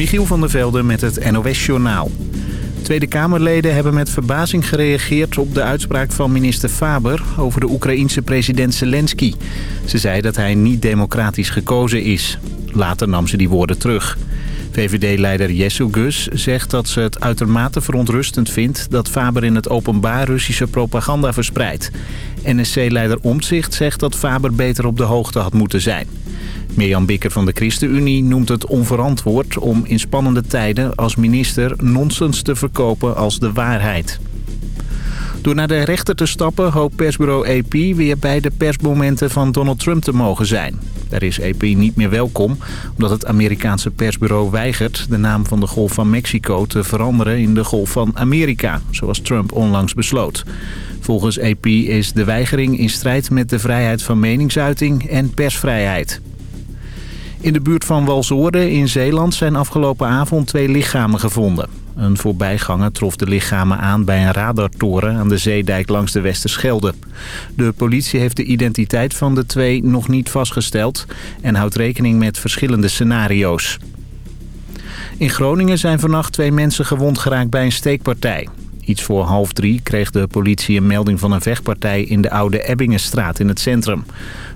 Michiel van der Velde met het NOS-journaal. Tweede Kamerleden hebben met verbazing gereageerd op de uitspraak van minister Faber over de Oekraïense president Zelensky. Ze zei dat hij niet democratisch gekozen is. Later nam ze die woorden terug. VVD-leider Jesse Gus zegt dat ze het uitermate verontrustend vindt... dat Faber in het openbaar Russische propaganda verspreidt. NSC-leider Omtzigt zegt dat Faber beter op de hoogte had moeten zijn. Mirjam Bikker van de ChristenUnie noemt het onverantwoord om in spannende tijden als minister nonsens te verkopen als de waarheid. Door naar de rechter te stappen hoopt persbureau AP weer bij de persmomenten van Donald Trump te mogen zijn. Daar is AP niet meer welkom omdat het Amerikaanse persbureau weigert de naam van de Golf van Mexico te veranderen in de Golf van Amerika, zoals Trump onlangs besloot. Volgens AP is de weigering in strijd met de vrijheid van meningsuiting en persvrijheid. In de buurt van Walsorde in Zeeland zijn afgelopen avond twee lichamen gevonden. Een voorbijganger trof de lichamen aan bij een radartoren aan de zeedijk langs de Westerschelde. De politie heeft de identiteit van de twee nog niet vastgesteld en houdt rekening met verschillende scenario's. In Groningen zijn vannacht twee mensen gewond geraakt bij een steekpartij. Iets voor half drie kreeg de politie een melding van een vechtpartij in de oude Ebbingenstraat in het centrum.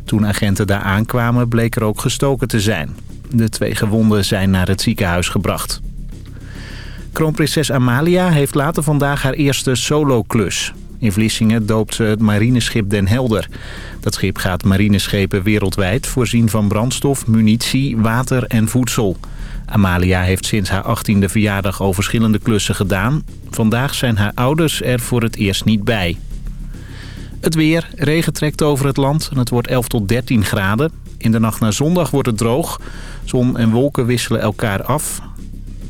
Toen agenten daar aankwamen bleek er ook gestoken te zijn. De twee gewonden zijn naar het ziekenhuis gebracht. Kroonprinses Amalia heeft later vandaag haar eerste solo-klus. In Vlissingen doopt ze het marineschip Den Helder. Dat schip gaat marineschepen wereldwijd voorzien van brandstof, munitie, water en voedsel. Amalia heeft sinds haar 18e verjaardag al verschillende klussen gedaan. Vandaag zijn haar ouders er voor het eerst niet bij. Het weer. Regen trekt over het land en het wordt 11 tot 13 graden. In de nacht naar zondag wordt het droog. Zon en wolken wisselen elkaar af.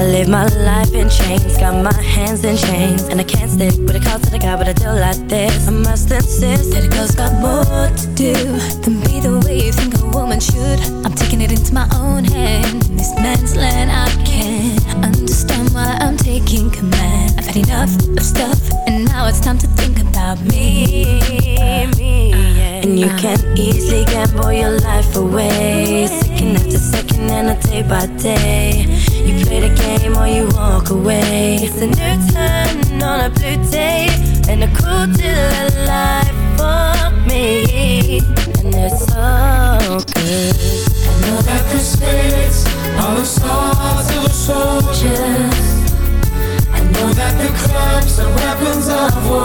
I live my life in chains, got my hands in chains, and I can't stick with a call to the guy, but I do like this. I must insist that a girl's got more to do than be the way you think a woman should. I'm taking it into my own hand. In this man's land, I can't understand why I'm taking command. Had enough of stuff, and now it's time to think about me. me yeah. And you uh-huh. can easily gamble your life away, second after second, and a day by day. You play the game or you walk away. It's a new turn on a blue day and a cool deal of life for me. And it's so good. I know that the spirits are the stars of the soldiers. That the clubs are weapons of war.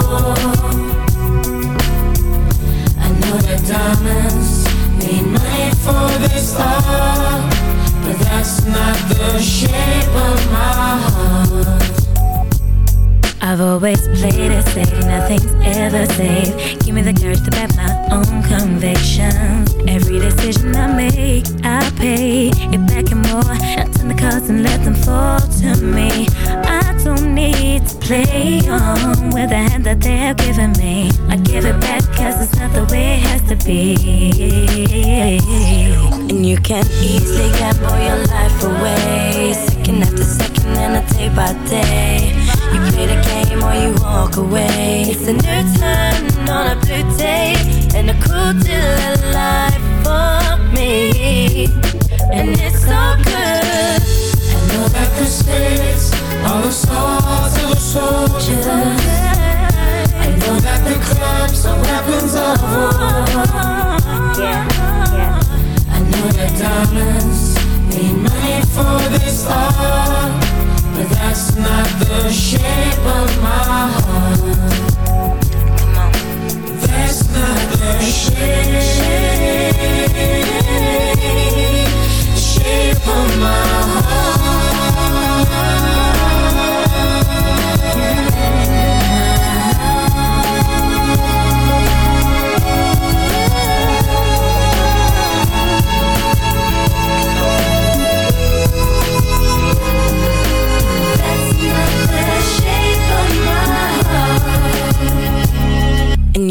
I know that diamonds mean money for this art. But that's not the shape of my heart I've always played it safe, nothing's ever safe Give me on with the hand that they have given me. I give it back cause it's not the way it has to be. And you can easily gamble your life away. Second after second and a day by day. You play the game or you walk away. It's a new That diamonds. Need money for this art But that's not the shape of my heart. That's not the shape Shape of my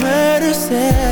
Murder herself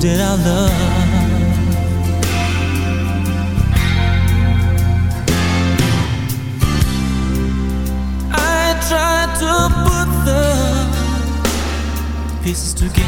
did our love? I tried to put the pieces together.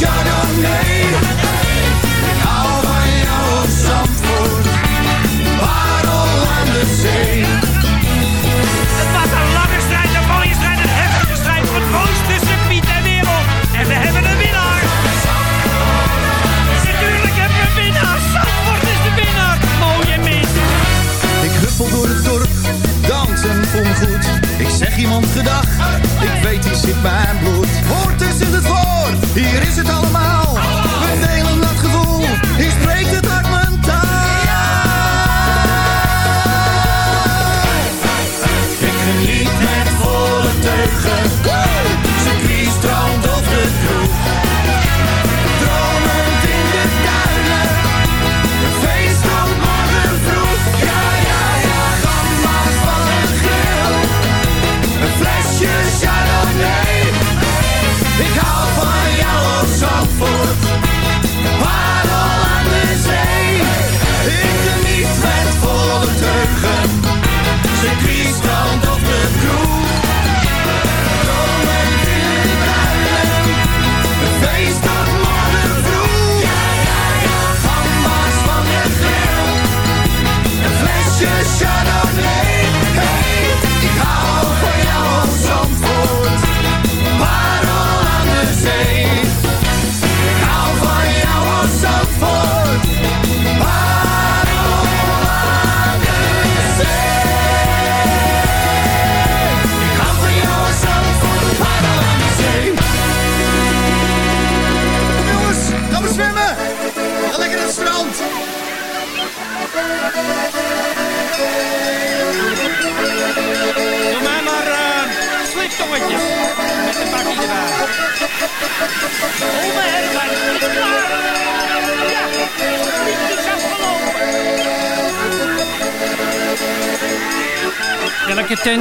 chardonnay. Ik hou van jou op Zandvoort, parel aan de zee. Het was een lange strijd, een mooie strijd, een heftige strijd voor het mooiste circuit ter wereld. En we hebben een winnaar. Natuurlijk hebben we een winnaar. Zandvoort is de winnaar. Mooie mis. Ik huppel door het dorp, dans en voel me goed. Ik zeg iemand gedag, ik weet hier zit mijn bloed. Hoort in het hier is het allemaal. We delen dat gevoel, hier spreekt het uit mijn taal. Ik geniet met volle teugen,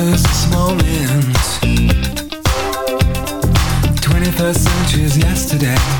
21st moment. 21st century's yesterday.